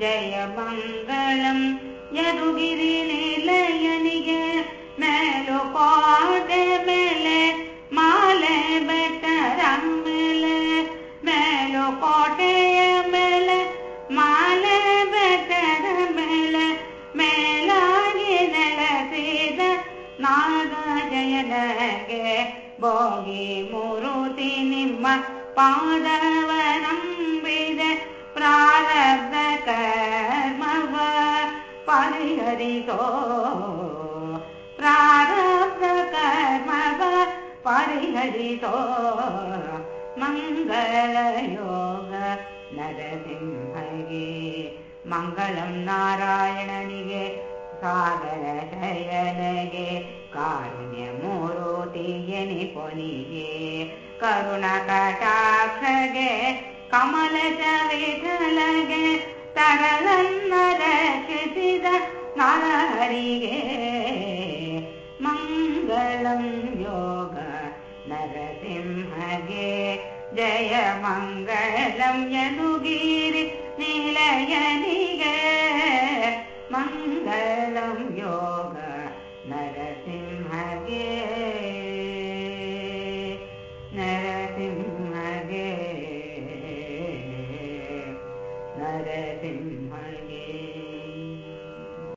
ಜಯಮಂಗಳಂ ಯದುಗಿರಿ ನಿಲಯನಿಗೆ ಮೇಲು ಪಾದ ಮೇಲೆ ಮಾಲೆ ಬೆಟ್ಟರ ಮೇಲೆ ಮೇಲು ಕೋಟೆಯ ಮೇಲೆ ಮಾಲೆ ಬೆಟ್ಟರ ಮೇಲೆ ಮೇಲಾಗಿ ನೆಲೆಸಿದ ನಾಗ ಜಯನಗೆ नागय भोगि ನಿಮ್ಮ ಪಾದವ ನಂಬಿದೆ प्रार परिहरितो। प्रारभ परिहरितो। मङ्गलयोग नरसिंहगे मङ्गलं नारायणनिगे सागरशयनगे कारुण्यमूरोनिपे निपुनिगे करुणकटाक्षगे कमल चवेगे ಕರುಣ ಕಟಾಕ್ಷಗೆ ಕಮಲ ವಿಠಲಗೆ ತರಲನ್ನ ರಕ್ಷಿಸಿದ ನರಹರಿಗೆ ಮಂಗಳಂ ಯೋಗ ನರಸಿಂಹಗೆ ಜಯ ಮಂಗಳಂ ಯದುಗಿರಿ ನಿಲಯನಿ हर सिंह